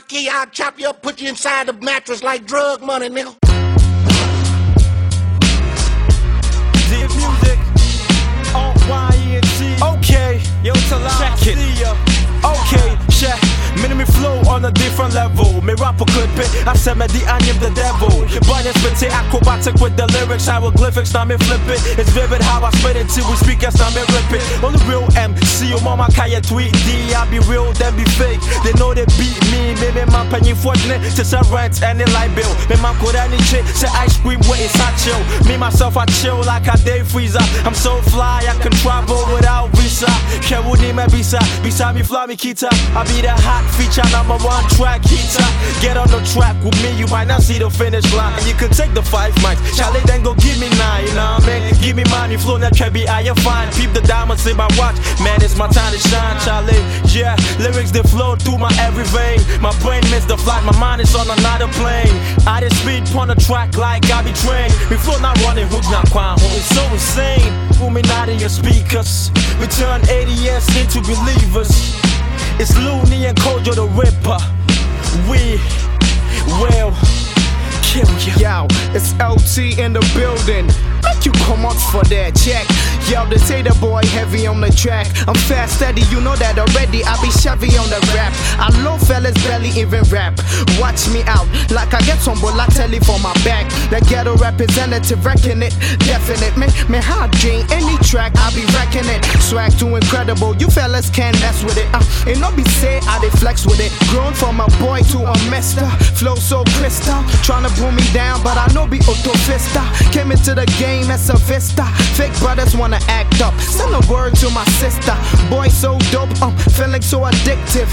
I'll kill you, I'll chop you up, put you inside the mattress like drug money, nigga. Deep music. On Y-E-N-T. Okay, yo, check it. Okay, check. Minimi flow on a different level. Me rapper could be. I said me the I am the devil. But it's pretty acrobatic with the lyrics, hieroglyphics. Now me flip it. It's vivid how I spit it till we speak as now me rip it. Only real MC, your mama kaya tweet D. I be real, then be fake. They know they beat me. Me me man penny fortunate to say rent and the light bill. Me man could any chick say ice cream where it's hot chill. Me myself I chill like a day freezer. I'm so fly I can travel without visa. Can't need me visa. Beside me fly me kita. I be the hot feature number one track heater. Get on the track with me, you might not see the finish line. You can take the five mics. Charlie then go give me nine, you know what I mean? Give me money, flow that can be I fine. Peep the diamonds in my watch. Man, it's my time to shine, Charlie. Yeah, lyrics they flow through my every vein. My brain missed the flight, my mind is on another plane. I just speed on the track like I be trained. Flow not running, who's not quiet, it's so insane. Illuminati your speakers. We turn ADS into believers. It's Looney and Kojo the Ripper. We will kill you. Yo, it's LT in the building. Make you come out for that check. Yo, they say the boy heavy on the track. I'm fast steady, you know that already. I be Chevy on the rap. I love fellas barely even rap. Watch me out, like I get some telly for my back. The ghetto representative wrecking it, definite. Me, me hard dream any track, I be wrecking it. Swag too incredible, you fellas can't mess with it. Uh, and no be say I dey flex with it. Grown from a boy to a mister, flow so crystal. Tryna pull me down, but I know be auto fista. Came into the game as a vista. Fake brothers wanna act up. Send a word to my sister. Boy so dope, I'm feeling so addictive.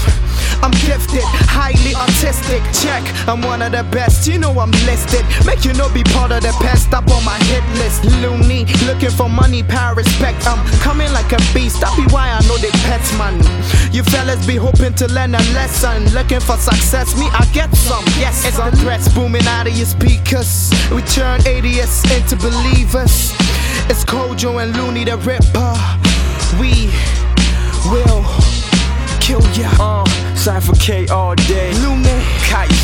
I'm gifted, highly artistic. Check, I'm one of the best. You know I'm listed. Make you know be part of the past. Up on my hit list. Loony, looking for money, power, respect. I'm coming like a beast. That be why I know they pets money. You fellas be hoping to learn a lesson. Looking for success, me I get some. Yes, it's the threats booming out of your speakers. We turn ADS into believers. It's Kojo and Looney the Ripper. We will kill ya. Uh, Cypher K all day. Looney.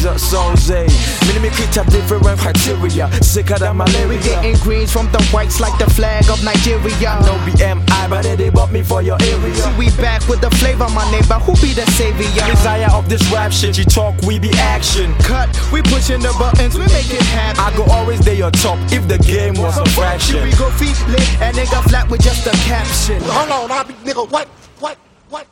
Kaiser Soze. Eh? Minimi kita different criteria. Sicker than We malaria. getting greens from the whites like the flag of Nigeria. No BMI, but they bought me for your area. See, we back with the flavor, my neighbor. Who be the savior? Desire of this rap shit, you talk, we be action. Cut, we pushing the buttons, we make it happen. I go always day your top if the game was a Here fraction. we go feet lit and nigga flat with just a caption. Hold on, I'll be, nigga, what, what? What?